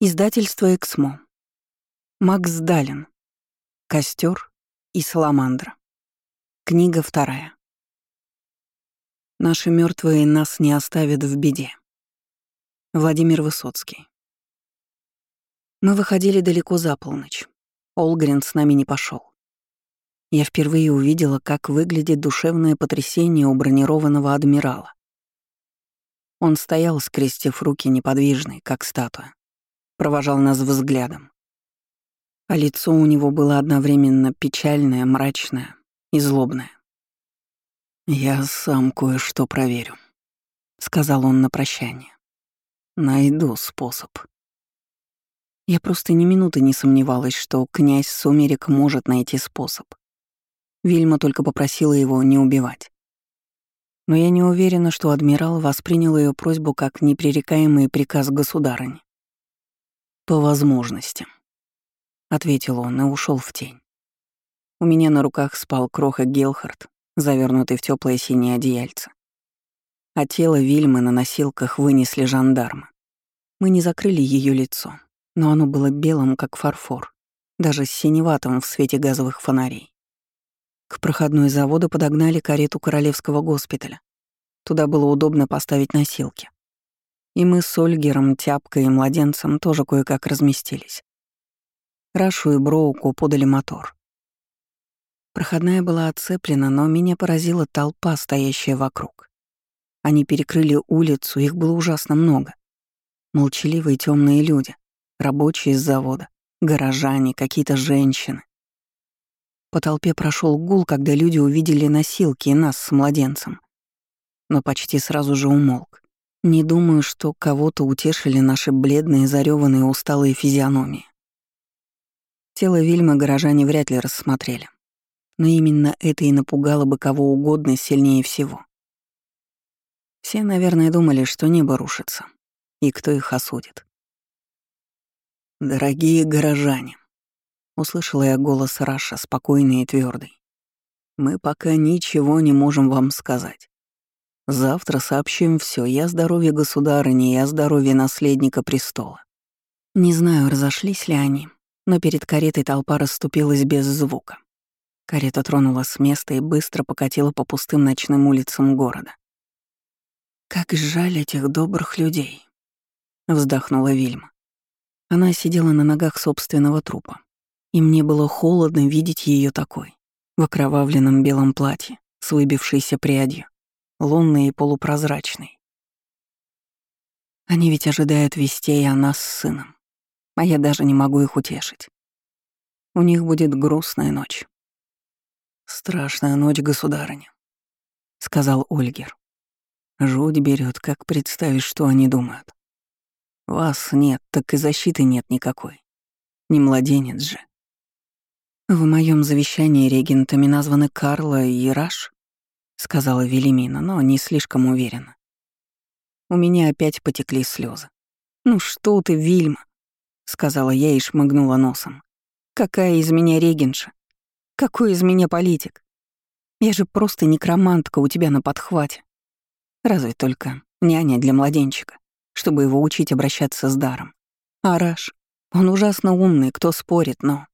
Издательство «Эксмо». Макс Далин. Костер и саламандра. Книга вторая. Наши мертвые нас не оставят в беде. Владимир Высоцкий. Мы выходили далеко за полночь. Олгрен с нами не пошел. Я впервые увидела, как выглядит душевное потрясение у бронированного адмирала. Он стоял, скрестив руки неподвижный, как статуя провожал нас взглядом. А лицо у него было одновременно печальное, мрачное и злобное. «Я сам кое-что проверю», — сказал он на прощание. «Найду способ». Я просто ни минуты не сомневалась, что князь Сумерек может найти способ. Вильма только попросила его не убивать. Но я не уверена, что адмирал воспринял ее просьбу как непререкаемый приказ государыни. «По возможности», — ответил он и ушел в тень. У меня на руках спал кроха Гелхард, завернутый в теплое синее одеяльце. А тело Вильмы на носилках вынесли жандармы. Мы не закрыли ее лицо, но оно было белым, как фарфор, даже синеватым в свете газовых фонарей. К проходной завода подогнали карету королевского госпиталя. Туда было удобно поставить носилки. И мы с Ольгером, Тяпкой и младенцем тоже кое-как разместились. Рашу и Броуку подали мотор. Проходная была отцеплена, но меня поразила толпа, стоящая вокруг. Они перекрыли улицу, их было ужасно много. Молчаливые темные люди, рабочие из завода, горожане, какие-то женщины. По толпе прошел гул, когда люди увидели носилки и нас с младенцем. Но почти сразу же умолк. Не думаю, что кого-то утешили наши бледные, зареванные, усталые физиономии. Тело Вильмы горожане вряд ли рассмотрели. Но именно это и напугало бы кого угодно сильнее всего. Все, наверное, думали, что небо рушится, и кто их осудит. «Дорогие горожане», — услышала я голос Раша, спокойный и твердый, — «мы пока ничего не можем вам сказать. Завтра сообщим все и о здоровье государыни, и о здоровье наследника престола. Не знаю, разошлись ли они, но перед каретой толпа расступилась без звука. Карета тронула с места и быстро покатила по пустым ночным улицам города. «Как жаль этих добрых людей», — вздохнула Вильма. Она сидела на ногах собственного трупа, и мне было холодно видеть ее такой, в окровавленном белом платье, с выбившейся прядью, лунный и полупрозрачный. Они ведь ожидают вестей о нас с сыном, а я даже не могу их утешить. У них будет грустная ночь. «Страшная ночь, государыня», — сказал Ольгер. «Жуть берет, как представишь, что они думают. Вас нет, так и защиты нет никакой. Не младенец же». В моем завещании регентами названы Карла и Раш, — сказала Велимина, но не слишком уверенно. У меня опять потекли слезы. «Ну что ты, Вильма?» — сказала я и шмыгнула носом. «Какая из меня регенша? Какой из меня политик? Я же просто некромантка у тебя на подхвате. Разве только няня для младенчика, чтобы его учить обращаться с даром. А Раш, он ужасно умный, кто спорит, но...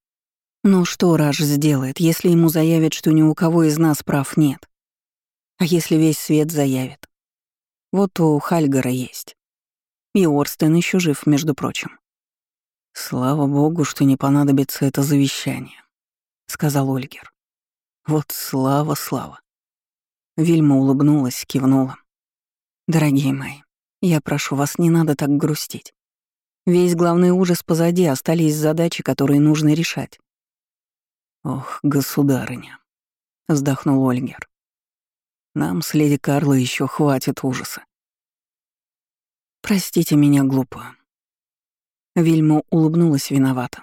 Ну что Раш сделает, если ему заявят, что ни у кого из нас прав нет? А если весь свет заявит? Вот у Хальгара есть. И Орстен еще жив, между прочим. «Слава богу, что не понадобится это завещание», — сказал Ольгер. «Вот слава, слава». Вильма улыбнулась, кивнула. «Дорогие мои, я прошу вас, не надо так грустить. Весь главный ужас позади, остались задачи, которые нужно решать». «Ох, государыня», — вздохнул Ольгер. Нам с леди Карлой еще хватит ужаса. Простите меня, глупо. Вильма улыбнулась виновато.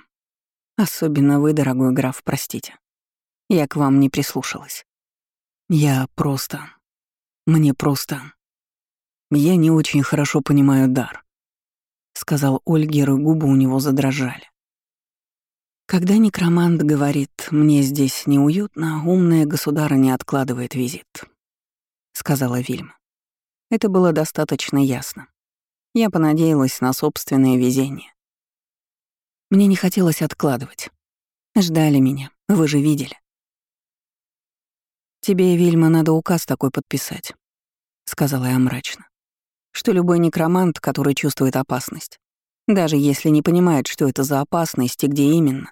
Особенно вы, дорогой граф, простите. Я к вам не прислушалась. Я просто... Мне просто... Я не очень хорошо понимаю дар. Сказал Ольгер, и губы у него задрожали. Когда некромант говорит «мне здесь неуютно», умная государыня откладывает визит сказала Вильма. Это было достаточно ясно. Я понадеялась на собственное везение. Мне не хотелось откладывать. Ждали меня, вы же видели. «Тебе, Вильма, надо указ такой подписать», — сказала я мрачно. «Что любой некромант, который чувствует опасность, даже если не понимает, что это за опасность и где именно,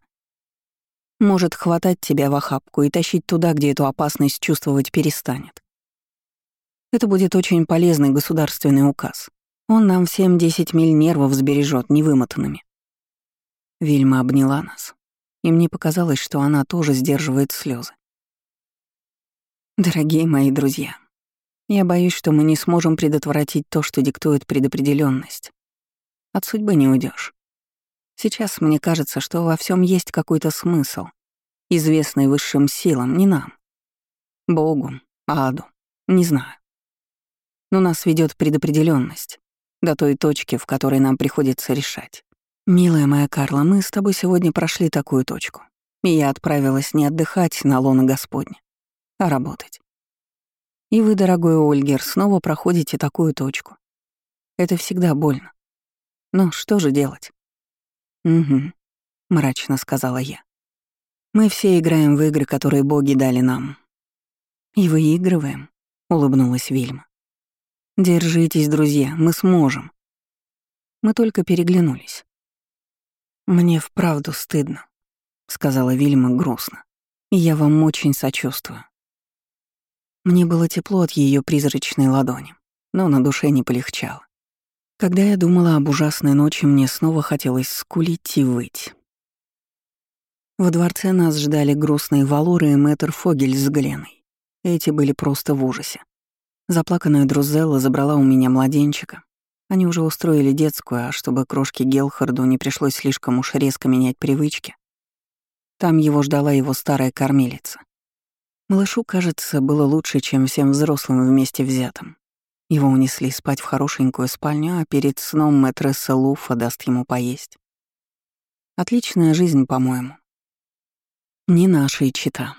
может хватать тебя в охапку и тащить туда, где эту опасность чувствовать перестанет. Это будет очень полезный государственный указ. Он нам всем 10 миль нервов сбережет невымотанными. Вильма обняла нас, и мне показалось, что она тоже сдерживает слезы. Дорогие мои друзья, я боюсь, что мы не сможем предотвратить то, что диктует предопределенность. От судьбы не уйдешь. Сейчас мне кажется, что во всем есть какой-то смысл, известный высшим силам, не нам. Богу, аду, не знаю. Но нас ведет предопределенность до той точки, в которой нам приходится решать. Милая моя Карла, мы с тобой сегодня прошли такую точку, и я отправилась не отдыхать на лоно Господня, а работать. И вы, дорогой Ольгер, снова проходите такую точку. Это всегда больно. Но что же делать? «Угу», — мрачно сказала я. «Мы все играем в игры, которые боги дали нам». «И выигрываем», — улыбнулась Вильма. «Держитесь, друзья, мы сможем». Мы только переглянулись. «Мне вправду стыдно», — сказала Вильма грустно. «И я вам очень сочувствую». Мне было тепло от ее призрачной ладони, но на душе не полегчало. Когда я думала об ужасной ночи, мне снова хотелось скулить и выть. Во дворце нас ждали грустные Валоры и мэтр Фогель с Гленой. Эти были просто в ужасе. Заплаканная Друзелла забрала у меня младенчика. Они уже устроили детскую, а чтобы крошке Гелхарду не пришлось слишком уж резко менять привычки, там его ждала его старая кормилица. Малышу, кажется, было лучше, чем всем взрослым вместе взятым. Его унесли спать в хорошенькую спальню, а перед сном мэтресса Луфа даст ему поесть. Отличная жизнь, по-моему. Не наша и чита.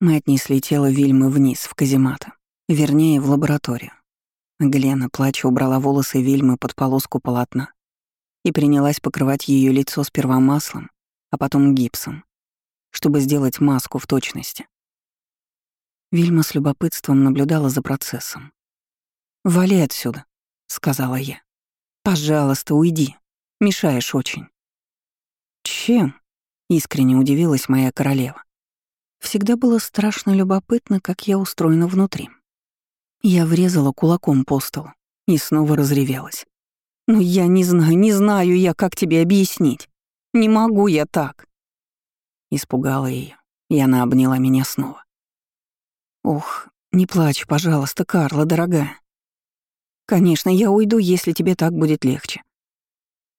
Мы отнесли тело Вильмы вниз, в казематы, вернее, в лабораторию. Глена, плача, убрала волосы Вильмы под полоску полотна и принялась покрывать ее лицо сперва маслом, а потом гипсом, чтобы сделать маску в точности. Вильма с любопытством наблюдала за процессом. «Вали отсюда», — сказала я. «Пожалуйста, уйди. Мешаешь очень». «Чем?» — искренне удивилась моя королева. Всегда было страшно любопытно, как я устроена внутри. Я врезала кулаком по столу и снова разревелась. «Ну я не знаю, не знаю я, как тебе объяснить. Не могу я так». Испугала ее, и она обняла меня снова. «Ох, не плачь, пожалуйста, Карла, дорогая. Конечно, я уйду, если тебе так будет легче.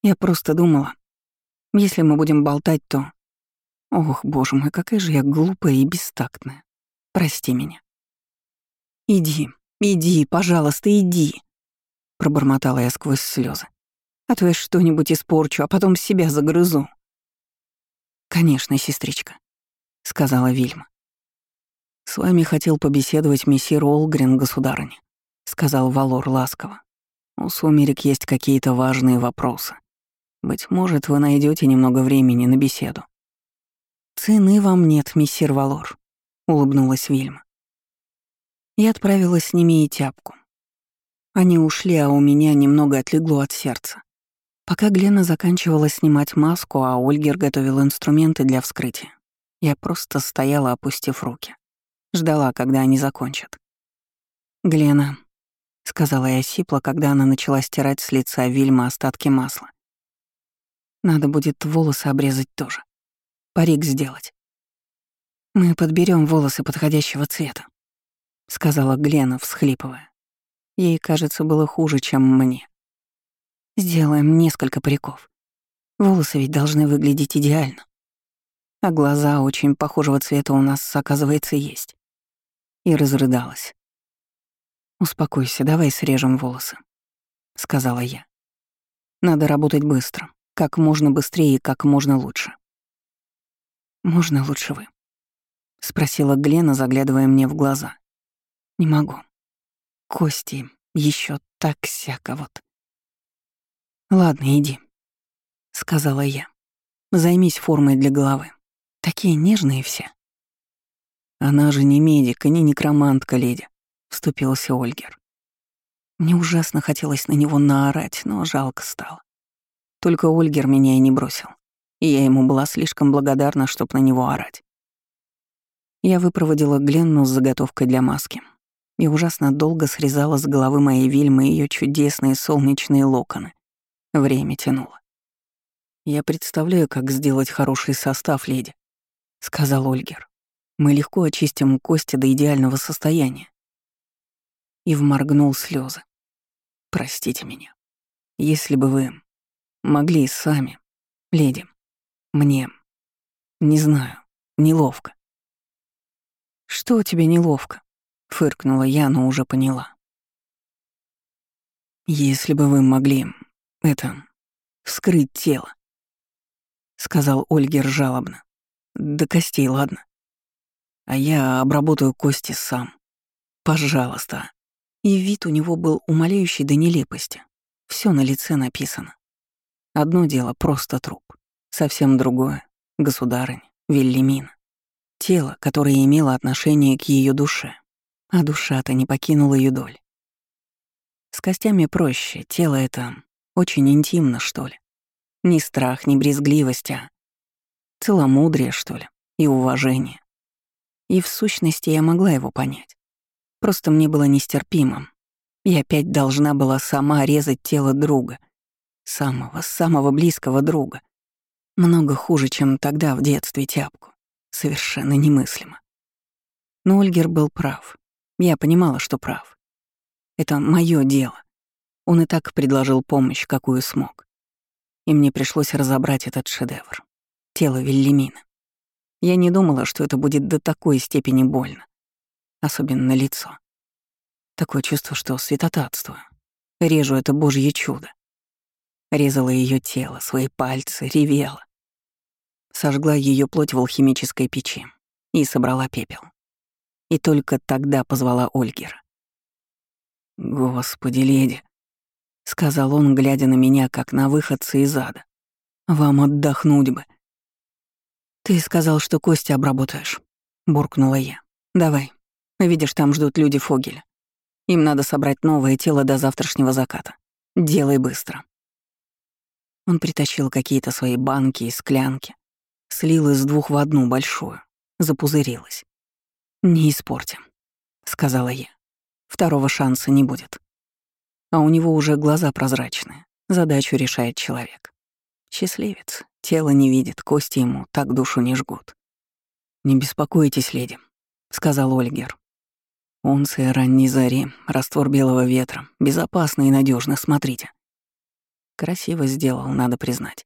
Я просто думала, если мы будем болтать, то... Ох, боже мой, какая же я глупая и бестактная. Прости меня. Иди, иди, пожалуйста, иди. Пробормотала я сквозь слезы. А то я что-нибудь испорчу, а потом себя загрызу. Конечно, сестричка, сказала Вильма. С вами хотел побеседовать мессир Олгрен, государыня сказал Валор ласково. У сумерек есть какие-то важные вопросы. Быть может, вы найдете немного времени на беседу. Цены вам нет, миссир Валор, улыбнулась Вильма. Я отправилась с ними и тяпку. Они ушли, а у меня немного отлегло от сердца. Пока Глена заканчивала снимать маску, а Ольгер готовил инструменты для вскрытия, я просто стояла, опустив руки. Ждала, когда они закончат. «Глена, — сказала я сипло, когда она начала стирать с лица Вильма остатки масла. «Надо будет волосы обрезать тоже. Парик сделать. Мы подберем волосы подходящего цвета», — сказала Глена, всхлипывая. Ей, кажется, было хуже, чем мне. «Сделаем несколько париков. Волосы ведь должны выглядеть идеально. А глаза очень похожего цвета у нас, оказывается, есть». И разрыдалась. «Успокойся, давай срежем волосы», — сказала я. «Надо работать быстро, как можно быстрее и как можно лучше». «Можно лучше вы?» — спросила Глена, заглядывая мне в глаза. «Не могу. Кости еще так всяко вот». «Ладно, иди», — сказала я. Займись формой для головы. Такие нежные все». «Она же не медик и не некромантка, леди», — вступился Ольгер. Мне ужасно хотелось на него наорать, но жалко стало. Только Ольгер меня и не бросил, и я ему была слишком благодарна, чтоб на него орать. Я выпроводила Гленну с заготовкой для маски и ужасно долго срезала с головы моей Вильмы ее чудесные солнечные локоны. Время тянуло. «Я представляю, как сделать хороший состав, леди», — сказал Ольгер. «Мы легко очистим кости до идеального состояния». И вморгнул слезы. «Простите меня. Если бы вы могли сами, леди, мне, не знаю, неловко». «Что тебе неловко?» — фыркнула я, но уже поняла. «Если бы вы могли, это, вскрыть тело», — сказал Ольгер жалобно. «До костей, ладно? А я обработаю кости сам. Пожалуйста». И вид у него был умоляющий до нелепости. Все на лице написано. Одно дело — просто труп. Совсем другое — государынь, Веллимин. Тело, которое имело отношение к ее душе а душа-то не покинула ее доль. С костями проще, тело это очень интимно, что ли. Ни страх, ни брезгливость, а целомудрие, что ли, и уважение. И в сущности я могла его понять. Просто мне было нестерпимо. Я опять должна была сама резать тело друга. Самого, самого близкого друга. Много хуже, чем тогда в детстве тяпку. Совершенно немыслимо. Но Ольгер был прав. Я понимала, что прав. Это мое дело. Он и так предложил помощь, какую смог. И мне пришлось разобрать этот шедевр. Тело Веллимина. Я не думала, что это будет до такой степени больно. Особенно лицо. Такое чувство, что святотатствую. Режу это божье чудо. Резала ее тело, свои пальцы, ревела. Сожгла ее плоть в алхимической печи и собрала пепел. И только тогда позвала Ольгера. «Господи, леди», — сказал он, глядя на меня, как на выходца из ада. «Вам отдохнуть бы». «Ты сказал, что кости обработаешь», — буркнула я. «Давай. Видишь, там ждут люди Фогеля. Им надо собрать новое тело до завтрашнего заката. Делай быстро». Он притащил какие-то свои банки и склянки, слил из двух в одну большую, запузырилась. «Не испортим», — сказала я. «Второго шанса не будет». А у него уже глаза прозрачные. Задачу решает человек. Счастливец. Тело не видит, кости ему так душу не жгут. «Не беспокойтесь, леди», — сказал Ольгер. «Унция ранней зари, раствор белого ветра, безопасно и надежно. смотрите». Красиво сделал, надо признать.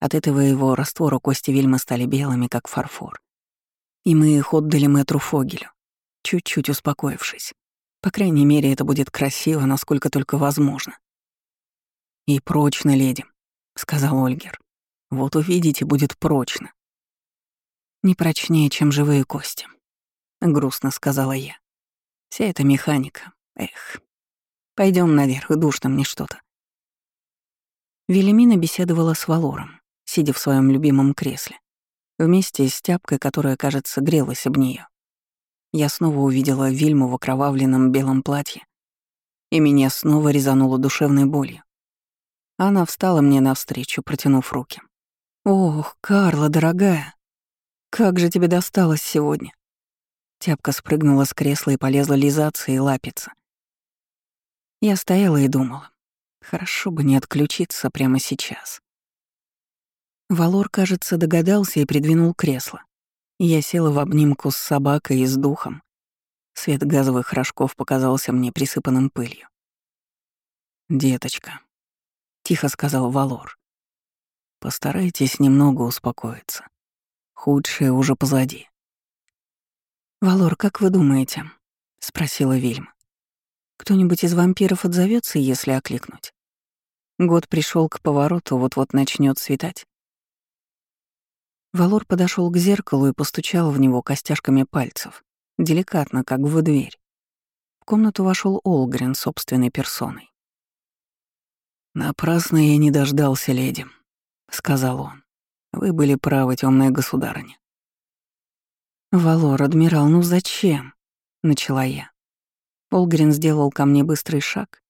От этого его раствора кости Вильмы стали белыми, как фарфор. И мы их отдали мэтру Фогелю, чуть-чуть успокоившись. По крайней мере, это будет красиво, насколько только возможно. «И прочно, леди», — сказал Ольгер. «Вот увидите, будет прочно». «Не прочнее, чем живые кости», — грустно сказала я. «Вся эта механика, эх. Пойдем наверх, душно мне что-то». Велимина беседовала с Валором, сидя в своем любимом кресле вместе с тяпкой, которая, кажется, грелась об нее. Я снова увидела Вильму в окровавленном белом платье, и меня снова резануло душевной болью. Она встала мне навстречу, протянув руки. «Ох, Карла, дорогая, как же тебе досталось сегодня?» Тяпка спрыгнула с кресла и полезла лизаться и лапиться. Я стояла и думала, хорошо бы не отключиться прямо сейчас. Валор, кажется, догадался и придвинул кресло. Я села в обнимку с собакой и с духом. Свет газовых рожков показался мне присыпанным пылью. «Деточка», — тихо сказал Валор, — «постарайтесь немного успокоиться. Худшее уже позади». «Валор, как вы думаете?» — спросила Вильма. «Кто-нибудь из вампиров отзовется, если окликнуть? Год пришел к повороту, вот-вот начнет светать. Валор подошел к зеркалу и постучал в него костяшками пальцев, деликатно, как в дверь. В комнату вошел Олгрен собственной персоной. «Напрасно я не дождался, леди», — сказал он. Вы были правы, темная государыня. «Валор, адмирал, ну зачем?» — начала я. Полгрин сделал ко мне быстрый шаг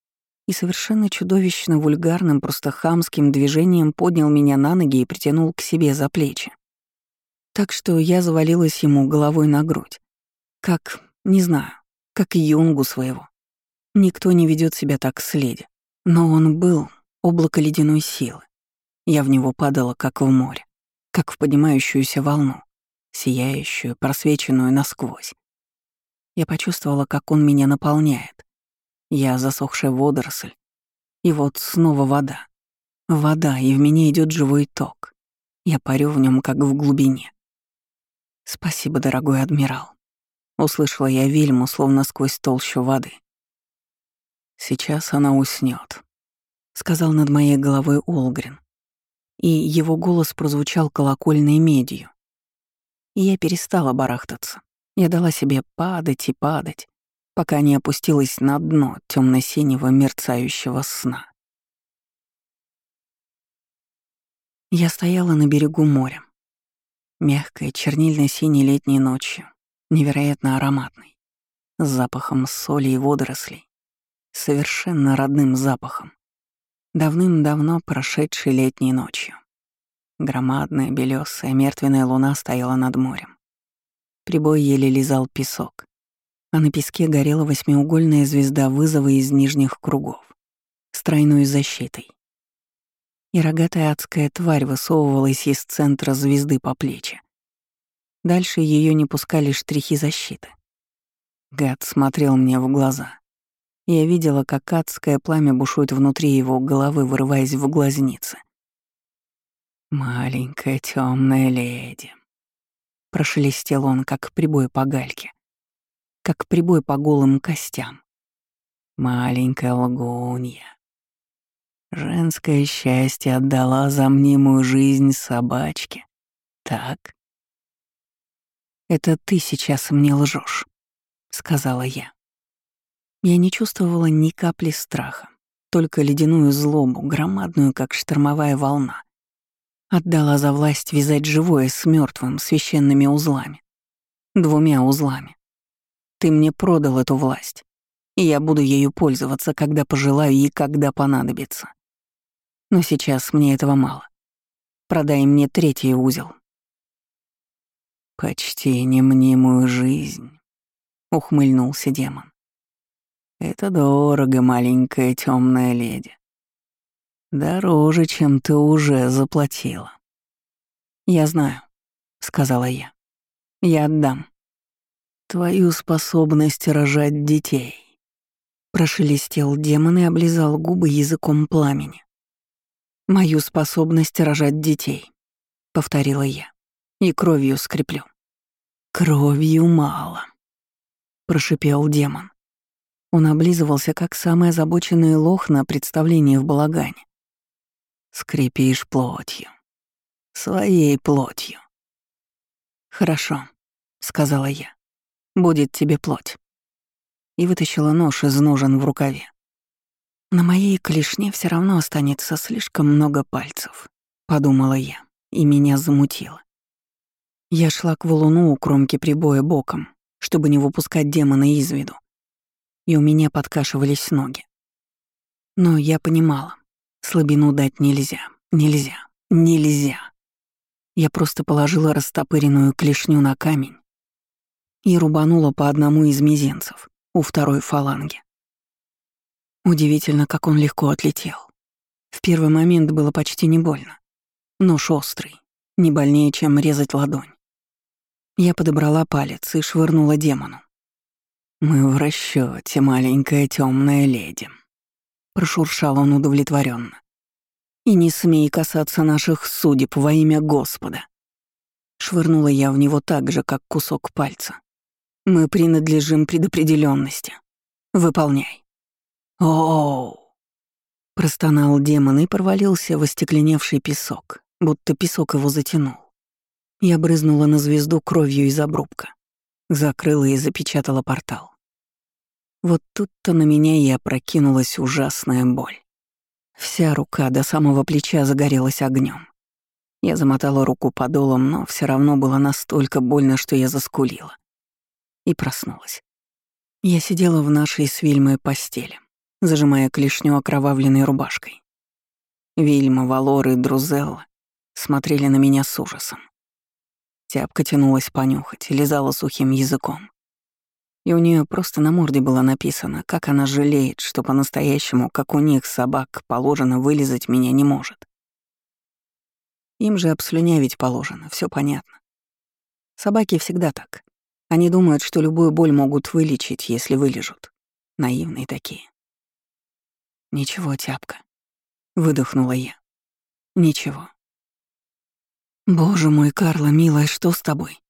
и совершенно чудовищно вульгарным, просто хамским движением поднял меня на ноги и притянул к себе за плечи. Так что я завалилась ему головой на грудь. Как, не знаю, как юнгу своего. Никто не ведет себя так с леди. Но он был облако ледяной силы. Я в него падала, как в море, как в поднимающуюся волну сияющую, просвеченную насквозь. Я почувствовала, как он меня наполняет. Я засохшая водоросль. И вот снова вода. Вода, и в меня идет живой ток. Я парю в нем, как в глубине. «Спасибо, дорогой адмирал», — услышала я Вильму, словно сквозь толщу воды. «Сейчас она уснет, сказал над моей головой Олгрин, и его голос прозвучал колокольной медью и я перестала барахтаться. Я дала себе падать и падать, пока не опустилась на дно темно-синего мерцающего сна. Я стояла на берегу моря, мягкой, чернильно-синей летней ночью, невероятно ароматной, с запахом соли и водорослей, совершенно родным запахом, давным-давно прошедшей летней ночью. Громадная, белесая, мертвенная луна стояла над морем. Прибой еле лизал песок, а на песке горела восьмиугольная звезда вызова из нижних кругов с тройной защитой. И рогатая адская тварь высовывалась из центра звезды по плечи. Дальше ее не пускали штрихи защиты. Гад смотрел мне в глаза. Я видела, как адское пламя бушует внутри его головы, вырываясь в глазницы — «Маленькая темная леди», — прошелестел он, как прибой по гальке, как прибой по голым костям. «Маленькая лгунья. Женское счастье отдала за мнимую жизнь собачке. Так?» «Это ты сейчас мне лжешь, сказала я. Я не чувствовала ни капли страха, только ледяную злобу, громадную, как штормовая волна Отдала за власть вязать живое с мертвым священными узлами. Двумя узлами. Ты мне продал эту власть, и я буду ею пользоваться, когда пожелаю и когда понадобится. Но сейчас мне этого мало. Продай мне третий узел. «Почти немнимую жизнь», — ухмыльнулся демон. «Это дорого, маленькая темная леди. Дороже, чем ты уже заплатила. Я знаю, сказала я. Я отдам. Твою способность рожать детей. Прошелестел демон и облизал губы языком пламени. Мою способность рожать детей, повторила я. И кровью скреплю. Кровью мало, прошипел демон. Он облизывался, как самый озабоченный лох на представлении в балагане. Скрипишь плотью. Своей плотью. «Хорошо», — сказала я. «Будет тебе плоть». И вытащила нож из ножен в рукаве. На моей клешне все равно останется слишком много пальцев, подумала я, и меня замутило. Я шла к валуну у кромки прибоя боком, чтобы не выпускать демона из виду. И у меня подкашивались ноги. Но я понимала, Слабину дать нельзя, нельзя, нельзя. Я просто положила растопыренную клешню на камень и рубанула по одному из мизинцев у второй фаланги. Удивительно, как он легко отлетел. В первый момент было почти не больно. Нож острый, не больнее, чем резать ладонь. Я подобрала палец и швырнула демону. «Мы в расчете, маленькая темная леди», Прошуршал он удовлетворенно. «И не смей касаться наших судеб во имя Господа!» Швырнула я в него так же, как кусок пальца. «Мы принадлежим предопределенности. Выполняй». «Оу!» Простонал демон и провалился в остекленевший песок, будто песок его затянул. Я брызнула на звезду кровью из обрубка. Закрыла и запечатала портал. Вот тут-то на меня и опрокинулась ужасная боль. Вся рука до самого плеча загорелась огнем. Я замотала руку подолом, но все равно было настолько больно, что я заскулила. И проснулась. Я сидела в нашей с Вильмой постели, зажимая клешню окровавленной рубашкой. Вильма, Валор и Друзелла смотрели на меня с ужасом. Тяпка тянулась понюхать, лизала сухим языком. И у нее просто на морде было написано, как она жалеет, что по-настоящему, как у них собак, положено вылезать меня не может. Им же обслюнявить положено, все понятно. Собаки всегда так. Они думают, что любую боль могут вылечить, если вылежут. Наивные такие. «Ничего, тяпка», — выдохнула я. «Ничего». «Боже мой, Карла, милая, что с тобой?»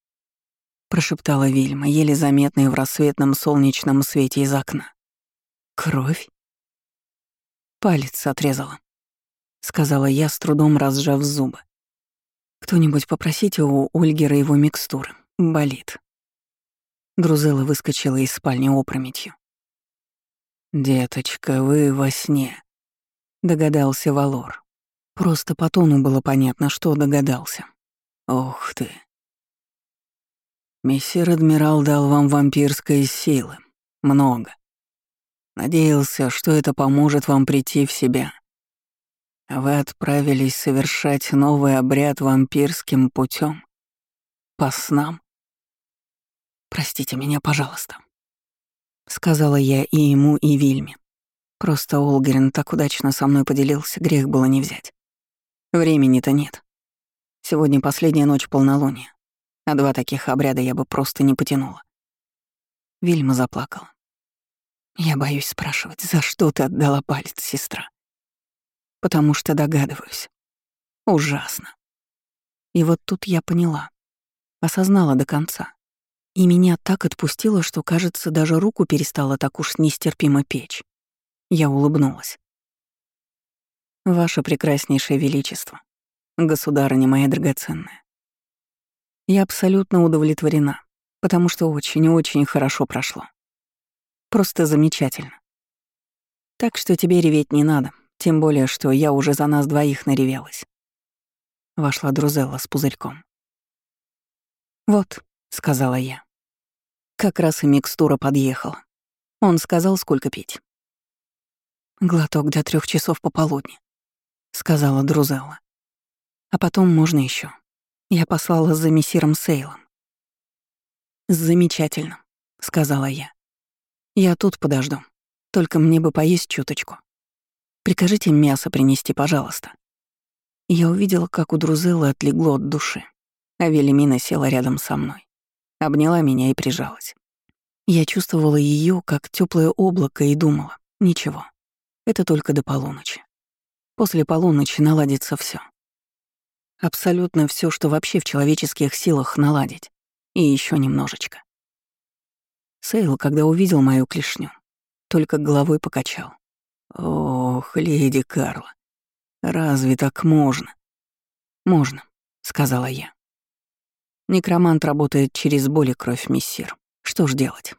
прошептала Вильма, еле заметная в рассветном солнечном свете из окна. «Кровь?» «Палец отрезала», — сказала я, с трудом разжав зубы. «Кто-нибудь попросите у Ольгера его микстуры. Болит». Друзела выскочила из спальни опрометью. «Деточка, вы во сне», — догадался Валор. Просто по тону было понятно, что догадался. «Ох ты». «Мессир Адмирал дал вам вампирской силы. Много. Надеялся, что это поможет вам прийти в себя вы отправились совершать новый обряд вампирским путем По снам? Простите меня, пожалуйста. Сказала я и ему, и Вильме. Просто Олгерин так удачно со мной поделился, грех было не взять. Времени-то нет. Сегодня последняя ночь полнолуния, а два таких обряда я бы просто не потянула. Вильма заплакала. Я боюсь спрашивать, за что ты отдала палец, сестра? потому что догадываюсь. Ужасно. И вот тут я поняла, осознала до конца. И меня так отпустило, что, кажется, даже руку перестала так уж нестерпимо печь. Я улыбнулась. «Ваше прекраснейшее величество, государыня моя драгоценная. Я абсолютно удовлетворена, потому что очень-очень хорошо прошло. Просто замечательно. Так что тебе реветь не надо, тем более, что я уже за нас двоих наревелась. Вошла Друзелла с пузырьком. «Вот», — сказала я. Как раз и микстура подъехала. Он сказал, сколько пить. «Глоток до трех часов пополудни», — сказала Друзелла. «А потом можно еще. Я послала за мессиром Сейлом». «Замечательно», — сказала я. «Я тут подожду. Только мне бы поесть чуточку». Прикажите мясо принести, пожалуйста». Я увидела, как у Друзеллы отлегло от души, а Велимина села рядом со мной, обняла меня и прижалась. Я чувствовала ее как теплое облако и думала, ничего, это только до полуночи. После полуночи наладится все. Абсолютно все, что вообще в человеческих силах наладить. И еще немножечко. Сейл, когда увидел мою клешню, только головой покачал. «Ох, леди Карла, разве так можно?» «Можно», — сказала я. Некромант работает через боль и кровь, мессир. Что ж делать?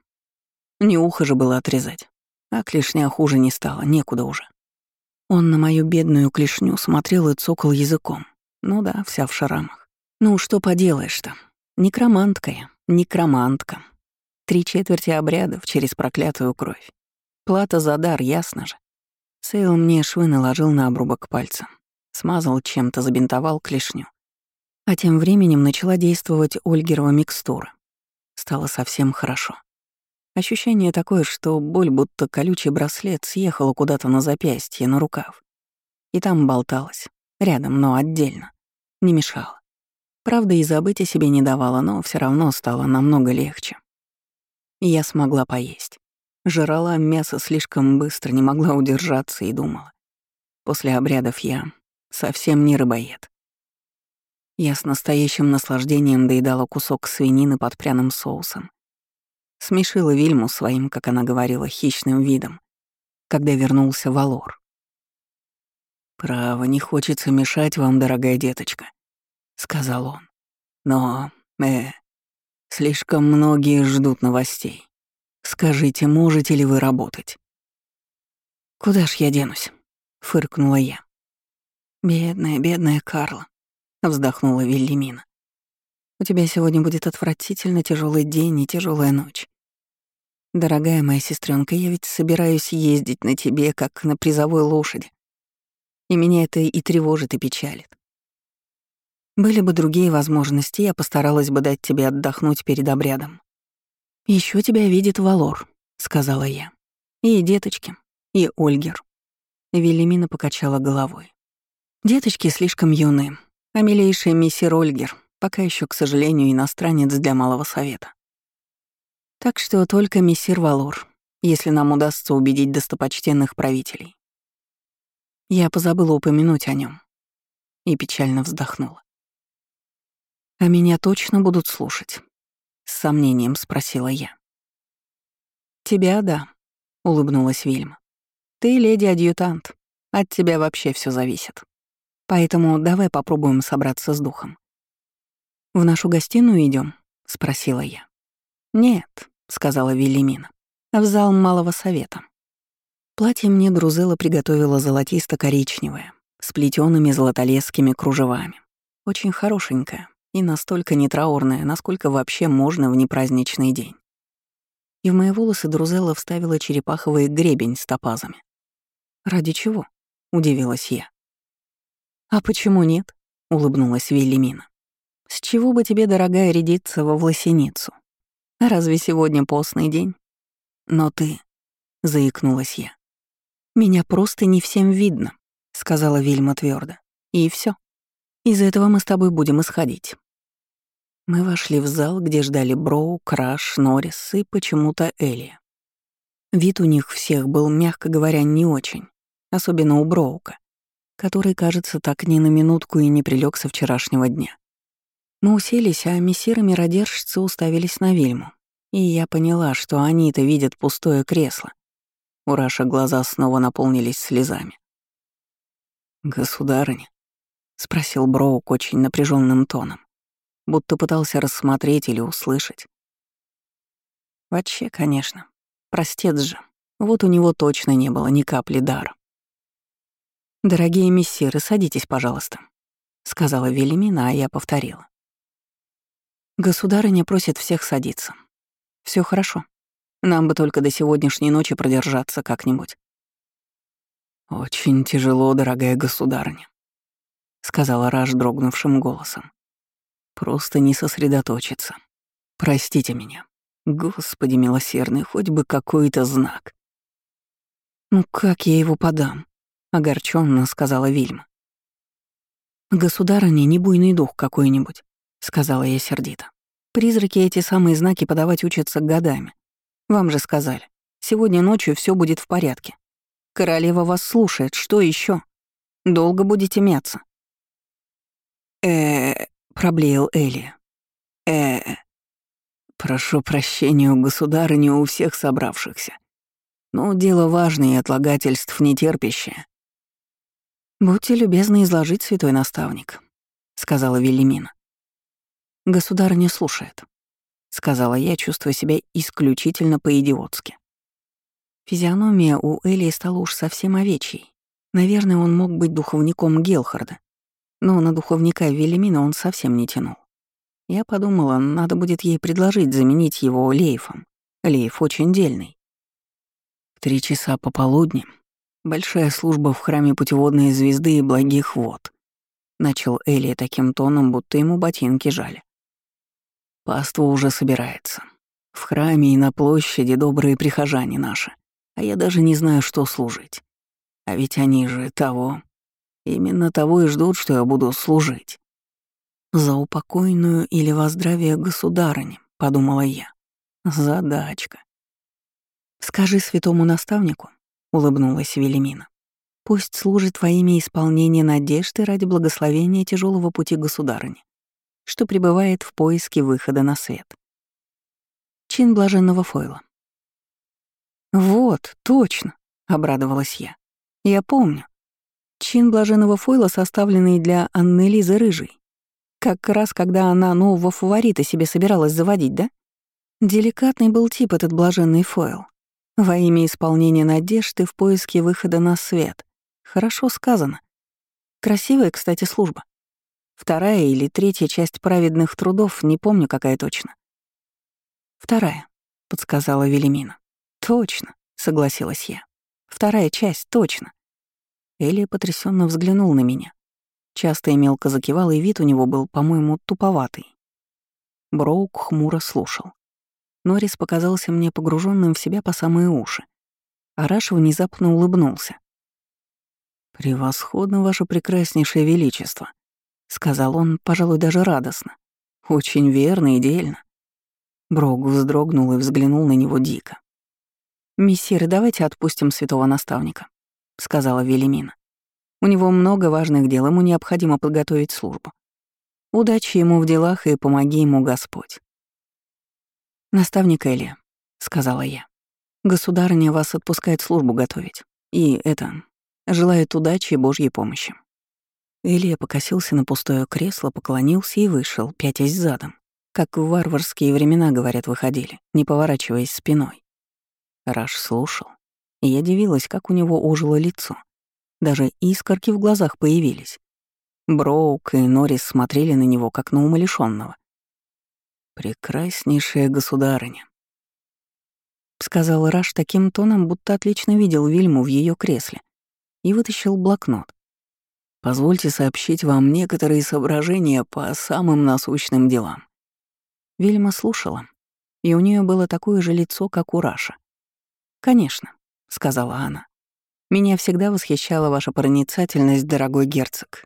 Не ухо же было отрезать. А клешня хуже не стало, некуда уже. Он на мою бедную клешню смотрел и цокал языком. Ну да, вся в шрамах. Ну, что поделаешь-то? Некромантка я, некромантка. Три четверти обрядов через проклятую кровь. Плата за дар, ясно же. Сейл мне швы наложил на обрубок пальца, смазал чем-то, забинтовал клешню. А тем временем начала действовать Ольгерова микстура. Стало совсем хорошо. Ощущение такое, что боль, будто колючий браслет, съехала куда-то на запястье, на рукав. И там болталась, рядом, но отдельно. Не мешала. Правда, и забыть о себе не давала, но все равно стало намного легче. Я смогла поесть. Жрала мясо слишком быстро, не могла удержаться и думала. После обрядов я совсем не рыбоед. Я с настоящим наслаждением доедала кусок свинины под пряным соусом. Смешила Вильму своим, как она говорила, хищным видом, когда вернулся Валор. «Право, не хочется мешать вам, дорогая деточка», — сказал он. «Но, э, слишком многие ждут новостей. Скажите, можете ли вы работать?» «Куда ж я денусь?» — фыркнула я. «Бедная, бедная Карла. Вздохнула Вильямина. У тебя сегодня будет отвратительно тяжелый день и тяжелая ночь. Дорогая моя сестренка, я ведь собираюсь ездить на тебе, как на призовой лошади. И меня это и тревожит, и печалит. Были бы другие возможности, я постаралась бы дать тебе отдохнуть перед обрядом. Еще тебя видит Валор, сказала я. И деточки, и Ольгер. Велимина покачала головой. Деточки слишком юные, а милейшая миссир Ольгер пока еще, к сожалению, иностранец для малого совета. Так что только мессир Валор, если нам удастся убедить достопочтенных правителей. Я позабыла упомянуть о нем и печально вздохнула. «А меня точно будут слушать?» — с сомнением спросила я. «Тебя — да», — улыбнулась Вильма. «Ты леди-адъютант, от тебя вообще все зависит. Поэтому давай попробуем собраться с духом. «В нашу гостиную идем? спросила я. «Нет», — сказала Велимина, — «в зал малого совета». Платье мне Друзела приготовила золотисто-коричневое, с плетёными золотолесскими кружевами. Очень хорошенькое и настолько нетраурное, насколько вообще можно в непраздничный день. И в мои волосы Друзела вставила черепаховый гребень с топазами. «Ради чего?» — удивилась я. «А почему нет?» — улыбнулась Велимина. С чего бы тебе, дорогая, рядиться во власеницу? Разве сегодня постный день? Но ты, — заикнулась я. Меня просто не всем видно, — сказала Вильма твердо. И все. Из этого мы с тобой будем исходить. Мы вошли в зал, где ждали Броу, Краш, Норрис и почему-то Элия. Вид у них всех был, мягко говоря, не очень, особенно у Броука, который, кажется, так ни на минутку и не прилег со вчерашнего дня. Мы уселись, а мессиры миродержцы уставились на Вильму. И я поняла, что они-то видят пустое кресло. У Раша глаза снова наполнились слезами. «Государыня?» — спросил Броук очень напряженным тоном, будто пытался рассмотреть или услышать. Вообще, конечно. Простец же. Вот у него точно не было ни капли дара. «Дорогие мессиры, садитесь, пожалуйста», — сказала Велимина, а я повторила. Государыня просит всех садиться. Все хорошо. Нам бы только до сегодняшней ночи продержаться как-нибудь. «Очень тяжело, дорогая государыня», — сказала Раш дрогнувшим голосом. «Просто не сосредоточиться. Простите меня. Господи милосердный, хоть бы какой-то знак». «Ну как я его подам?» — огорченно сказала Вильма. «Государыня, не буйный дух какой-нибудь сказала я сердито. Призраки эти самые знаки подавать учатся годами. Вам же сказали, сегодня ночью все будет в порядке. Королева вас слушает, что еще? Долго будете мяться? э проблеял Элия. э Прошу прощения у государыни у всех собравшихся. Но дело важное и отлагательств нетерпящее. «Будьте любезны изложить, святой наставник», — сказала Велимина. «Государь не слушает», — сказала я, чувствуя себя исключительно по-идиотски. Физиономия у Элии стала уж совсем овечьей. Наверное, он мог быть духовником Гелхарда, но на духовника Велимина он совсем не тянул. Я подумала, надо будет ей предложить заменить его Лейфом. Лейф очень дельный. В три часа пополудни большая служба в храме путеводной звезды и благих вод. Начал Элия таким тоном, будто ему ботинки жали. Паства уже собирается. В храме и на площади добрые прихожане наши. А я даже не знаю, что служить. А ведь они же того. Именно того и ждут, что я буду служить. За упокойную или во здравие государыни, подумала я. Задачка. Скажи святому наставнику, улыбнулась Велимина. Пусть служит во имя исполнения надежды ради благословения тяжелого пути государыни что пребывает в поиске выхода на свет. Чин блаженного фойла. «Вот, точно», — обрадовалась я. «Я помню. Чин блаженного фойла, составленный для Анны Лизы Рыжей. Как раз когда она нового фаворита себе собиралась заводить, да? Деликатный был тип этот блаженный фойл. Во имя исполнения надежды в поиске выхода на свет. Хорошо сказано. Красивая, кстати, служба. Вторая или третья часть праведных трудов, не помню, какая точно. Вторая, подсказала Велимина. Точно, согласилась я. Вторая часть, точно. Элия потрясенно взглянул на меня. Часто и мелко закивал, и вид у него был, по-моему, туповатый. Броук хмуро слушал. Норрис показался мне погруженным в себя по самые уши. Араш внезапно улыбнулся. «Превосходно, ваше прекраснейшее величество», — сказал он, пожалуй, даже радостно. «Очень верно и дельно». Брок вздрогнул и взглянул на него дико. «Мессиры, давайте отпустим святого наставника», — сказала Велимина. «У него много важных дел, ему необходимо подготовить службу. Удачи ему в делах и помоги ему Господь». «Наставник Элия», — сказала я. «Государыня вас отпускает службу готовить. И это... Желает удачи и Божьей помощи». Элия покосился на пустое кресло, поклонился и вышел, пятясь задом. Как в варварские времена, говорят, выходили, не поворачиваясь спиной. Раш слушал, и я дивилась, как у него ожило лицо. Даже искорки в глазах появились. Броук и Норрис смотрели на него, как на умалишённого. «Прекраснейшая государыня», — сказал Раш таким тоном, будто отлично видел Вильму в ее кресле, и вытащил блокнот. «Позвольте сообщить вам некоторые соображения по самым насущным делам». Вильма слушала, и у нее было такое же лицо, как у Раша. «Конечно», — сказала она. «Меня всегда восхищала ваша проницательность, дорогой герцог».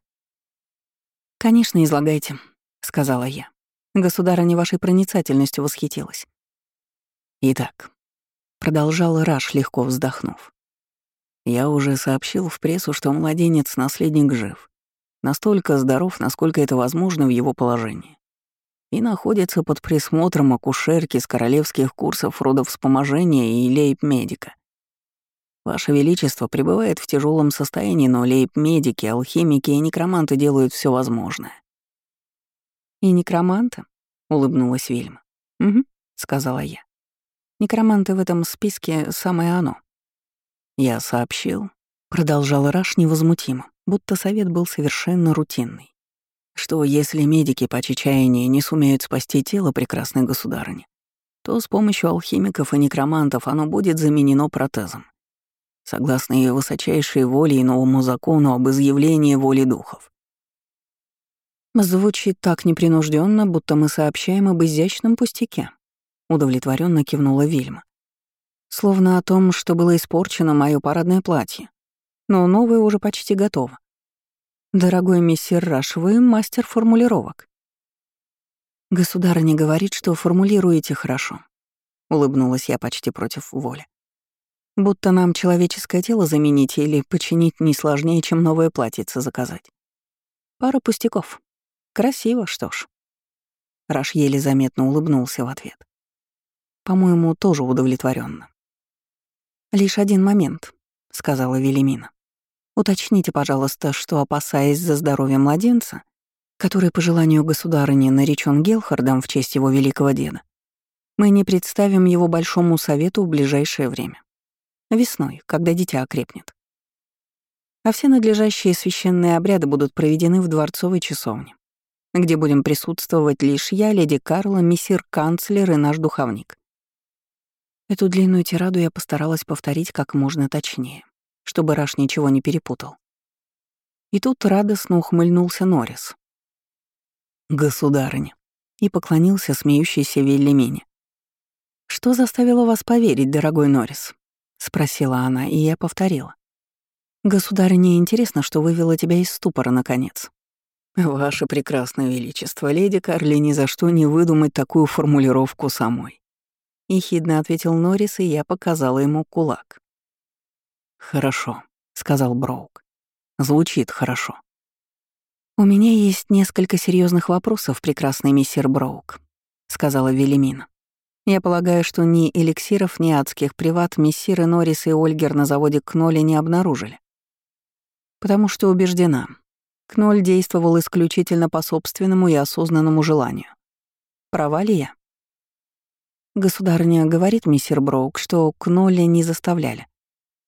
«Конечно, излагайте», — сказала я. Государыня вашей проницательностью восхитилась. Итак, продолжал Раш, легко вздохнув. Я уже сообщил в прессу, что младенец-наследник жив. Настолько здоров, насколько это возможно в его положении. И находится под присмотром акушерки с королевских курсов родовспоможения и лейб-медика. Ваше Величество пребывает в тяжелом состоянии, но лейб-медики, алхимики и некроманты делают все возможное. «И некроманта?» — улыбнулась Вильма. «Угу», — сказала я. «Некроманты в этом списке самое оно». «Я сообщил», — продолжал Раш невозмутимо, будто совет был совершенно рутинный, что если медики по чечаянии не сумеют спасти тело прекрасной государыни, то с помощью алхимиков и некромантов оно будет заменено протезом. Согласно ее высочайшей воле и новому закону об изъявлении воли духов. Звучит так непринужденно, будто мы сообщаем об изящном пустяке. Удовлетворенно кивнула Вильма. Словно о том, что было испорчено мое парадное платье. Но новое уже почти готово. Дорогой мистер Раш, вы мастер формулировок. Государыня говорит, что формулируете хорошо. Улыбнулась я почти против воли. Будто нам человеческое тело заменить или починить не сложнее, чем новое платьице заказать. Пара пустяков. Красиво, что ж. Раш еле заметно улыбнулся в ответ. По-моему, тоже удовлетворенно. «Лишь один момент», — сказала Велимина. «Уточните, пожалуйста, что, опасаясь за здоровье младенца, который по желанию государыни наречен Гелхардом в честь его великого деда, мы не представим его Большому Совету в ближайшее время. Весной, когда дитя окрепнет. А все надлежащие священные обряды будут проведены в дворцовой часовне где будем присутствовать лишь я, леди Карла, мессир-канцлер и наш духовник. Эту длинную тираду я постаралась повторить как можно точнее, чтобы Раш ничего не перепутал. И тут радостно ухмыльнулся Норрис. «Государыня», и поклонился смеющейся Веллимине. «Что заставило вас поверить, дорогой Норрис?» — спросила она, и я повторила. «Государыне интересно, что вывело тебя из ступора, наконец». «Ваше прекрасное величество, леди Карли ни за что не выдумать такую формулировку самой». Ехидно ответил Норрис, и я показала ему кулак. «Хорошо», — сказал Броук. «Звучит хорошо». «У меня есть несколько серьезных вопросов, прекрасный мистер Броук», — сказала Велимина. «Я полагаю, что ни эликсиров, ни адских приват мессиры Норрис и Ольгер на заводе Кноли не обнаружили. Потому что убеждена, Кноль действовал исключительно по собственному и осознанному желанию. Права ли я? Государыня говорит, мистер Броук, что Кнолли не заставляли.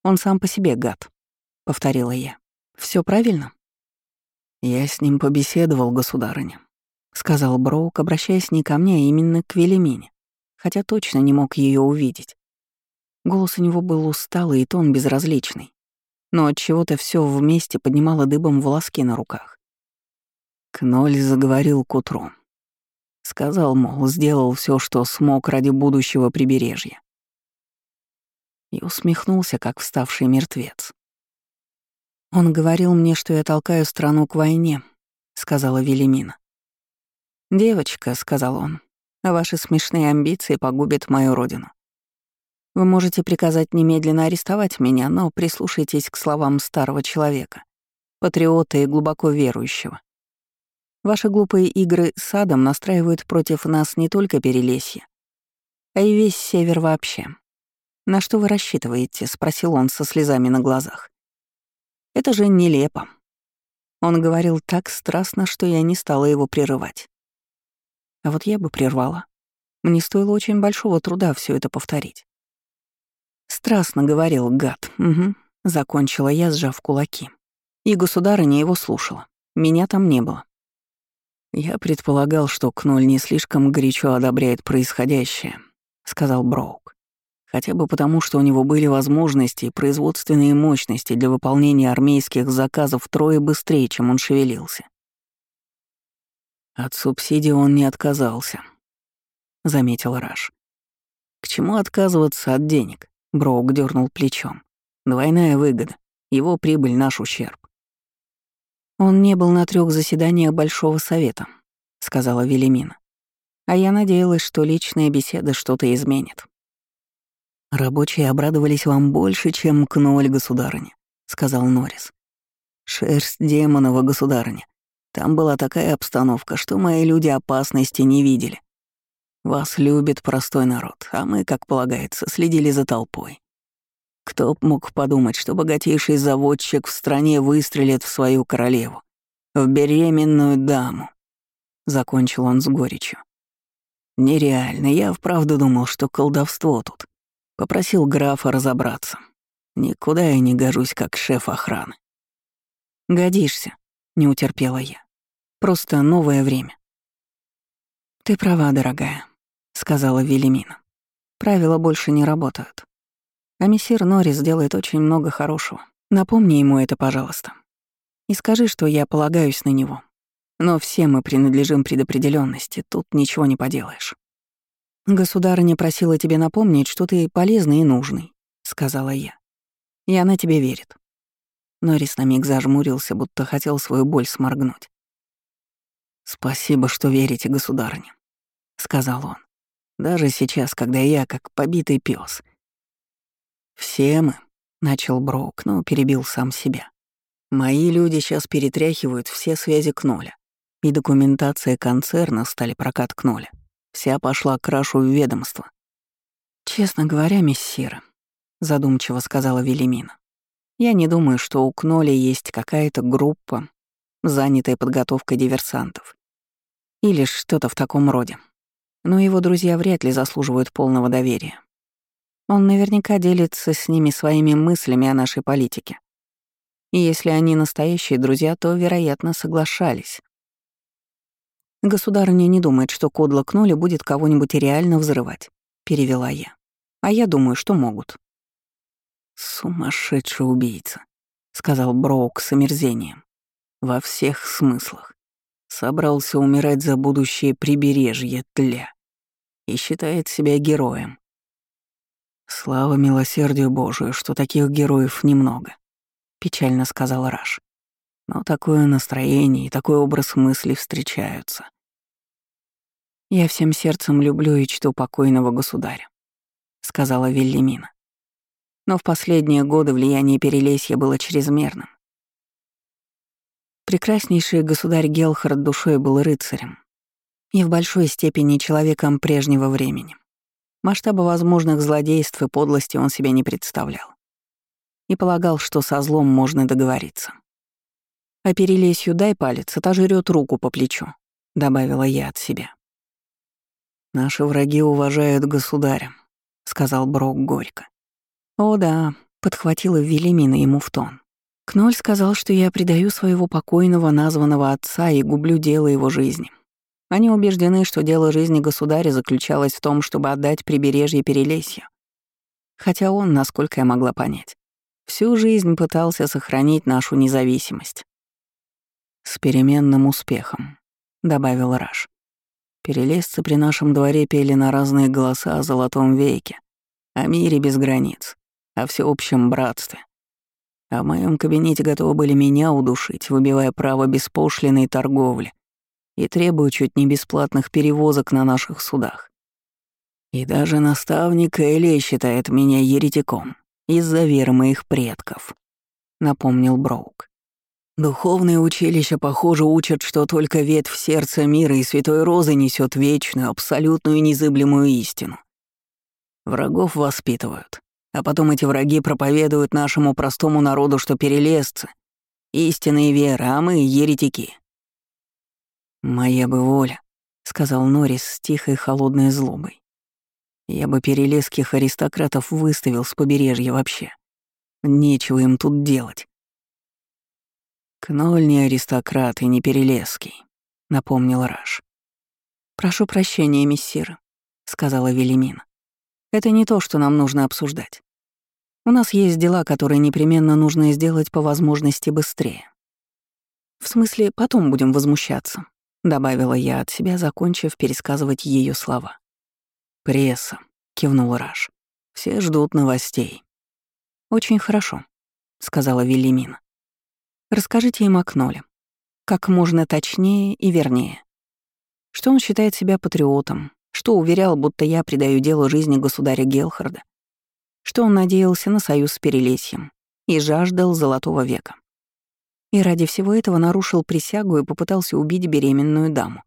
Он сам по себе гад, — повторила я. Все правильно? «Я с ним побеседовал, государыня», — сказал Броук, обращаясь не ко мне, а именно к Велимине, хотя точно не мог ее увидеть. Голос у него был усталый и тон безразличный, но от чего то все вместе поднимало дыбом волоски на руках. Кноль заговорил к утру. Сказал, мол, сделал все, что смог ради будущего прибережья. И усмехнулся, как вставший мертвец. «Он говорил мне, что я толкаю страну к войне», — сказала Велимина. «Девочка», — сказал он, — «ваши смешные амбиции погубят мою родину. Вы можете приказать немедленно арестовать меня, но прислушайтесь к словам старого человека, патриота и глубоко верующего. Ваши глупые игры с садом настраивают против нас не только Перелесье, а и весь север вообще. На что вы рассчитываете?» — спросил он со слезами на глазах. «Это же нелепо». Он говорил так страстно, что я не стала его прерывать. А вот я бы прервала. Мне стоило очень большого труда все это повторить. Страстно говорил гад, угу, закончила я, сжав кулаки. И государыня его слушала. Меня там не было. Я предполагал, что Кноль не слишком горячо одобряет происходящее, сказал Броук. Хотя бы потому, что у него были возможности и производственные мощности для выполнения армейских заказов втрое быстрее, чем он шевелился. От субсидий он не отказался, заметил Раш. К чему отказываться от денег? Броук дернул плечом. Двойная выгода. Его прибыль — наш ущерб. Он не был на трех заседаниях Большого Совета, сказала Велимина. А я надеялась, что личная беседа что-то изменит. Рабочие обрадовались вам больше, чем к ноль, государыня, сказал Норрис. Шерсть демонова, государыня. Там была такая обстановка, что мои люди опасности не видели. Вас любит простой народ, а мы, как полагается, следили за толпой. Кто б мог подумать, что богатейший заводчик в стране выстрелит в свою королеву, в беременную даму? Закончил он с горечью. Нереально, я вправду думал, что колдовство тут. Попросил графа разобраться. Никуда я не гожусь, как шеф охраны. Годишься, не утерпела я. Просто новое время. «Ты права, дорогая», — сказала Велимина. «Правила больше не работают. А мессир Норрис делает очень много хорошего. Напомни ему это, пожалуйста. И скажи, что я полагаюсь на него. Но все мы принадлежим предопределенности, тут ничего не поделаешь». «Государыня просила тебе напомнить, что ты полезный и нужный», — сказала я. «И она тебе верит. Норрис на миг зажмурился, будто хотел свою боль сморгнуть. «Спасибо, что верите, государыня», — сказал он. «Даже сейчас, когда я как побитый пес. «Все мы», — начал Броук, но перебил сам себя. «Мои люди сейчас перетряхивают все связи к нуля, и документация концерна стали прокат к нуля. Вся пошла крашу в ведомство». «Честно говоря, мессира», — задумчиво сказала Велимина, я не думаю, что у Кноли есть какая-то группа, занятая подготовкой диверсантов. Или что-то в таком роде. Но его друзья вряд ли заслуживают полного доверия. Он наверняка делится с ними своими мыслями о нашей политике. И если они настоящие друзья, то, вероятно, соглашались. «Государыня не думает, что Кодла Кноли будет кого-нибудь реально взрывать», — перевела я. «А я думаю, что могут». «Сумасшедший убийца», — сказал Броук с омерзением. «Во всех смыслах. Собрался умирать за будущее прибережье тля. И считает себя героем. Слава милосердию Божию, что таких героев немного», — печально сказал Раш. «Но такое настроение и такой образ мысли встречаются». «Я всем сердцем люблю и чту покойного государя», — сказала Веллимина но в последние годы влияние Перелесья было чрезмерным. Прекраснейший государь Гелхард душой был рыцарем и в большой степени человеком прежнего времени. Масштаба возможных злодейств и подлости он себе не представлял. И полагал, что со злом можно договориться. «А перелесью дай палец, а та жрёт руку по плечу», — добавила я от себя. «Наши враги уважают государя», — сказал Брок горько. «О да», — подхватила Велимина ему в тон. Кноль сказал, что я предаю своего покойного названного отца и гублю дело его жизни. Они убеждены, что дело жизни государя заключалось в том, чтобы отдать прибережье Перелесью. Хотя он, насколько я могла понять, всю жизнь пытался сохранить нашу независимость. «С переменным успехом», — добавил Раш. Перелезцы при нашем дворе пели на разные голоса о золотом веке, о мире без границ, о всеобщем братстве. А в моем кабинете готовы были меня удушить, выбивая право беспошлиной торговли и требую чуть не бесплатных перевозок на наших судах. И даже наставник Элия считает меня еретиком из-за веры моих предков», — напомнил Броук. «Духовные училища, похоже, учат, что только ветвь сердца мира и святой розы несет вечную, абсолютную незыблемую истину. Врагов воспитывают, а потом эти враги проповедуют нашему простому народу, что перелезцы — истинные веры, а мы — еретики. «Моя бы воля», — сказал Норрис с тихой холодной злобой. «Я бы перелесских аристократов выставил с побережья вообще. Нечего им тут делать». «Кноль не аристократ и не перелеский», — напомнил Раш. «Прошу прощения, мессир», — сказала Велимина. «Это не то, что нам нужно обсуждать. У нас есть дела, которые непременно нужно сделать по возможности быстрее. В смысле, потом будем возмущаться, — добавила я от себя, закончив пересказывать ее слова. «Пресса», — кивнул Раш. «Все ждут новостей». «Очень хорошо», — сказала Велимина. «Расскажите им о Кноле. Как можно точнее и вернее. Что он считает себя патриотом, что уверял, будто я предаю делу жизни государя Гелхарда, что он надеялся на союз с Перелесьем и жаждал Золотого века. И ради всего этого нарушил присягу и попытался убить беременную даму.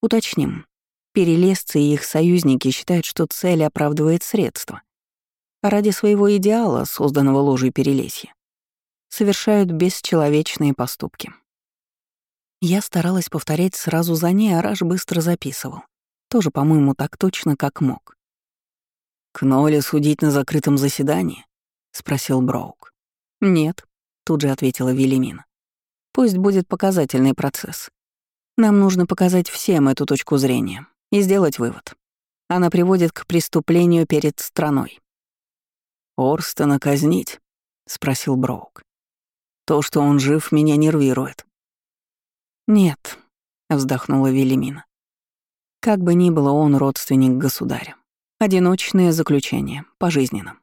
Уточним. Перелесцы и их союзники считают, что цель оправдывает средства. А ради своего идеала, созданного ложей Перелесья, совершают бесчеловечные поступки. Я старалась повторять сразу за ней, а Раш быстро записывал. Тоже, по-моему, так точно, как мог. «К Ноле судить на закрытом заседании?» — спросил Броук. «Нет», тут же ответила Велимина. Пусть будет показательный процесс. Нам нужно показать всем эту точку зрения и сделать вывод. Она приводит к преступлению перед страной. «Орстона казнить?» — спросил Броук. «То, что он жив, меня нервирует». «Нет», — вздохнула Велимина. «Как бы ни было, он родственник государя. Одиночное заключение, пожизненно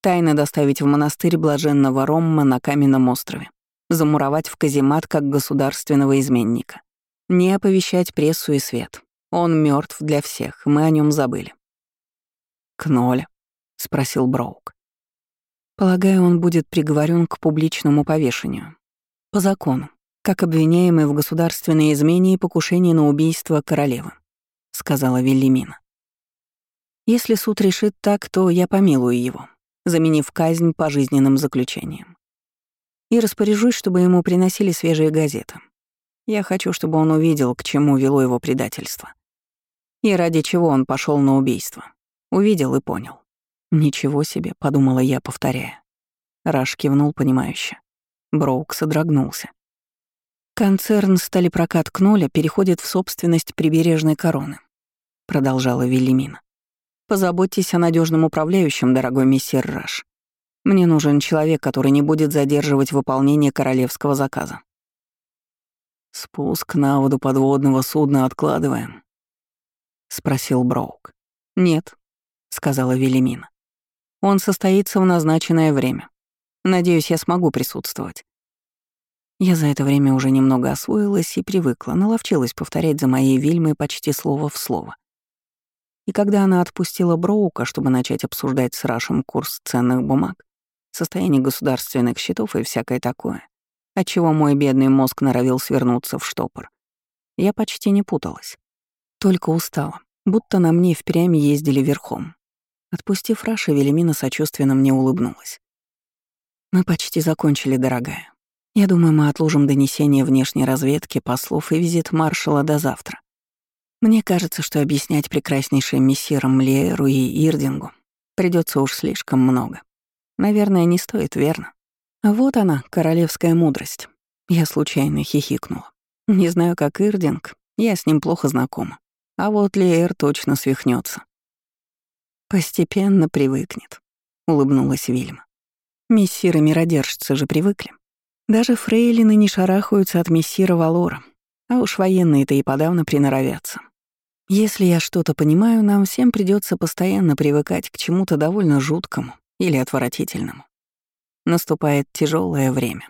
тайно доставить в монастырь блаженного Ромма на каменном острове, замуровать в каземат как государственного изменника, не оповещать прессу и свет. Он мертв для всех, мы о нем забыли. «Кноля?» — спросил Броук. «Полагаю, он будет приговорен к публичному повешению. По закону, как обвиняемый в государственной измене и покушении на убийство королевы», — сказала Веллимина. «Если суд решит так, то я помилую его, заменив казнь пожизненным заключением. И распоряжусь, чтобы ему приносили свежие газеты. Я хочу, чтобы он увидел, к чему вело его предательство. И ради чего он пошел на убийство. Увидел и понял. «Ничего себе», — подумала я, повторяя. Раш кивнул понимающе. Броук содрогнулся. «Концерн «Сталепрокат Кноля» переходит в собственность прибережной короны», — продолжала Велимина. Позаботьтесь о надежном управляющем, дорогой мессир Раш. Мне нужен человек, который не будет задерживать выполнение королевского заказа. Спуск на воду подводного судна откладываем? спросил Броук. Нет, сказала Велимина. Он состоится в назначенное время. Надеюсь, я смогу присутствовать. Я за это время уже немного освоилась и привыкла, наловчилась повторять за моей Вильмой почти слово в слово. И когда она отпустила Броука, чтобы начать обсуждать с Рашем курс ценных бумаг, состояние государственных счетов и всякое такое, отчего мой бедный мозг норовил свернуться в штопор, я почти не путалась. Только устала, будто на мне впрямь ездили верхом. Отпустив Раша, Велимина сочувственно мне улыбнулась. «Мы почти закончили, дорогая. Я думаю, мы отложим донесение внешней разведки, послов и визит маршала до завтра. Мне кажется, что объяснять прекраснейшим мессирам Млееру и Ирдингу придется уж слишком много. Наверное, не стоит, верно? Вот она, королевская мудрость. Я случайно хихикнула. Не знаю, как Ирдинг, я с ним плохо знакома. А вот Лиэр точно свихнется. Постепенно привыкнет, улыбнулась Вильма. Мессиры миродержцы же привыкли. Даже фрейлины не шарахаются от мессира Валора, а уж военные-то и подавно приноровятся. Если я что-то понимаю, нам всем придется постоянно привыкать к чему-то довольно жуткому или отвратительному. Наступает тяжелое время.